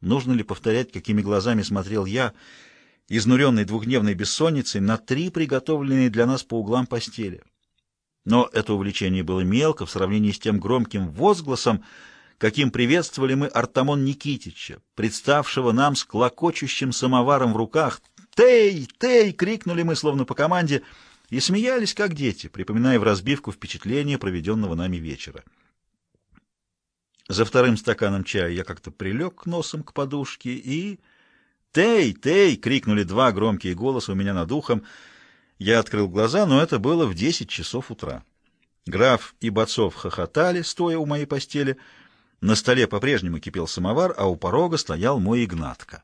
Нужно ли повторять, какими глазами смотрел я, изнуренный двухдневной бессонницей, на три приготовленные для нас по углам постели? Но это увлечение было мелко в сравнении с тем громким возгласом, каким приветствовали мы Артамон Никитича, представшего нам с клокочущим самоваром в руках. «Тей! Тей!» — крикнули мы, словно по команде, и смеялись, как дети, припоминая в разбивку впечатления проведенного нами вечера. За вторым стаканом чая я как-то прилег носом к подушке и... «Тей! Тей!» — крикнули два громкие голоса у меня над ухом. Я открыл глаза, но это было в десять часов утра. Граф и Бацов хохотали, стоя у моей постели. На столе по-прежнему кипел самовар, а у порога стоял мой Игнатка.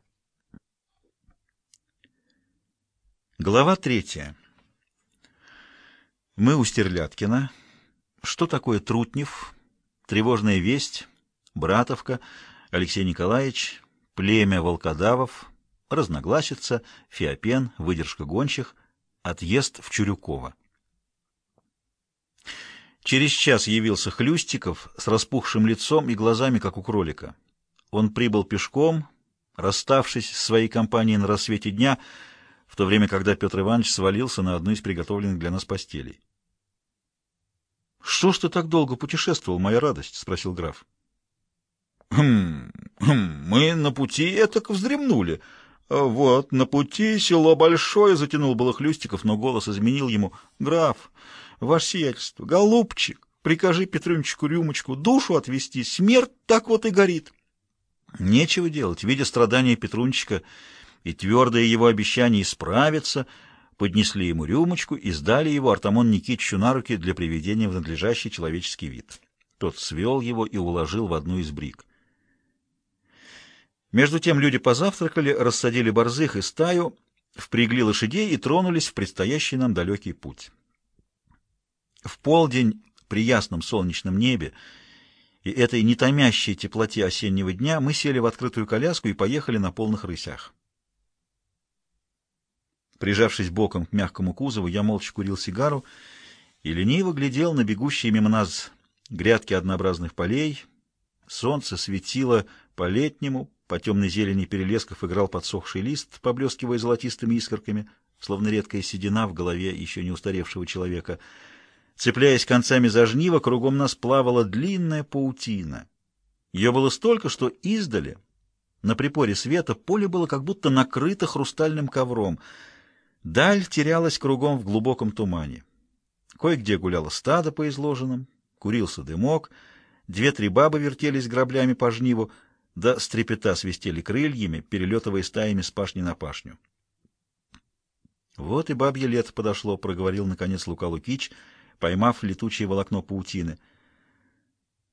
Глава третья. Мы у Стерляткина. Что такое Трутнев? Тревожная весть. Братовка, Алексей Николаевич, племя волкодавов, разногласица, Феопен, выдержка гончих, отъезд в Чурюково. Через час явился Хлюстиков с распухшим лицом и глазами, как у кролика. Он прибыл пешком, расставшись с своей компанией на рассвете дня, в то время, когда Петр Иванович свалился на одну из приготовленных для нас постелей. — Что ж ты так долго путешествовал, моя радость? — спросил граф. Хм, хм, мы на пути этак вздремнули. Вот, на пути село Большое, затянул было Хлюстиков, но голос изменил ему. Граф, ваше сиятельство, голубчик, прикажи Петрунчику рюмочку душу отвести, смерть так вот и горит. Нечего делать, видя страдания Петрунчика и твердое его обещание исправиться, поднесли ему рюмочку и сдали его Артамон Никитичу на руки для приведения в надлежащий человеческий вид. Тот свел его и уложил в одну из брик. Между тем люди позавтракали, рассадили борзых и стаю, впрягли лошадей и тронулись в предстоящий нам далекий путь. В полдень при ясном солнечном небе и этой нетомящей теплоте осеннего дня мы сели в открытую коляску и поехали на полных рысях. Прижавшись боком к мягкому кузову, я молча курил сигару и лениво глядел на бегущие мимо нас грядки однообразных полей. Солнце светило по-летнему, по темной зелени перелесков играл подсохший лист, поблескивая золотистыми искорками, словно редкая седина в голове еще не устаревшего человека. Цепляясь концами за жнива, кругом нас плавала длинная паутина. Ее было столько, что издали, на припоре света, поле было как будто накрыто хрустальным ковром. Даль терялась кругом в глубоком тумане. Кое-где гуляло стадо по изложенным, курился дымок, две-три бабы вертелись граблями по жниву, да стрепета свистели крыльями, перелетывая стаями с пашни на пашню. «Вот и бабье лето подошло», — проговорил, наконец, Лука Лукич, поймав летучее волокно паутины.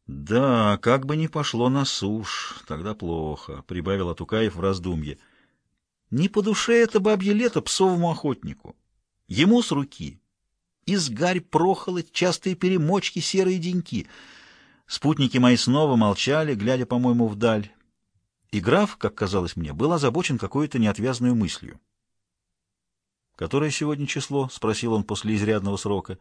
«Да, как бы ни пошло на сушь, тогда плохо», — прибавил Атукаев в раздумье. «Не по душе это бабье лето псовому охотнику. Ему с руки. Изгарь, прохолодь, частые перемочки, серые деньки — Спутники мои снова молчали, глядя, по-моему, вдаль. И граф, как казалось мне, был озабочен какой-то неотвязной мыслью. «Которое сегодня число?» — спросил он после изрядного срока.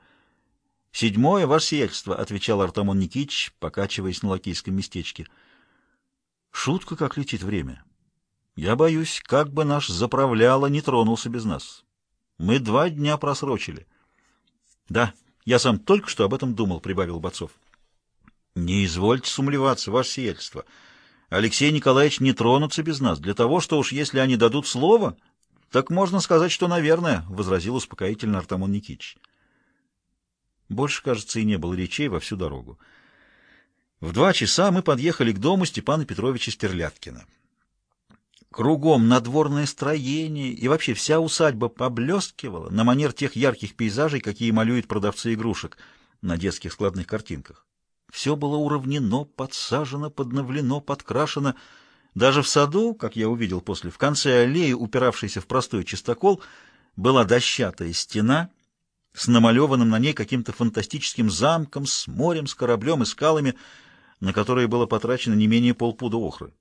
«Седьмое, ваше сиятельство», — отвечал Артамон Никитич, покачиваясь на лакейском местечке. «Шутка, как летит время. Я боюсь, как бы наш заправляло не тронулся без нас. Мы два дня просрочили». «Да, я сам только что об этом думал», — прибавил Бацов. Не извольте сумлеваться, ваше сиятельство. Алексей Николаевич не тронутся без нас. Для того, что уж если они дадут слово, так можно сказать, что, наверное, — возразил успокоительно Артамон Никитич. Больше, кажется, и не было речей во всю дорогу. В два часа мы подъехали к дому Степана Петровича Стерляткина. Кругом надворное строение, и вообще вся усадьба поблескивала на манер тех ярких пейзажей, какие малюют продавцы игрушек на детских складных картинках. Все было уравнено, подсажено, подновлено, подкрашено. Даже в саду, как я увидел после, в конце аллеи, упиравшейся в простой чистокол, была дощатая стена с намалеванным на ней каким-то фантастическим замком, с морем, с кораблем и скалами, на которые было потрачено не менее полпуда охры.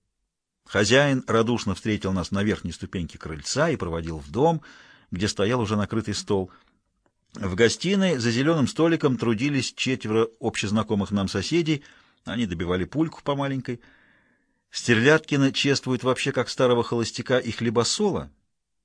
Хозяин радушно встретил нас на верхней ступеньке крыльца и проводил в дом, где стоял уже накрытый стол — в гостиной за зеленым столиком трудились четверо общезнакомых нам соседей. Они добивали пульку по маленькой. Стерляткина чествуют вообще как старого холостяка и хлебосола,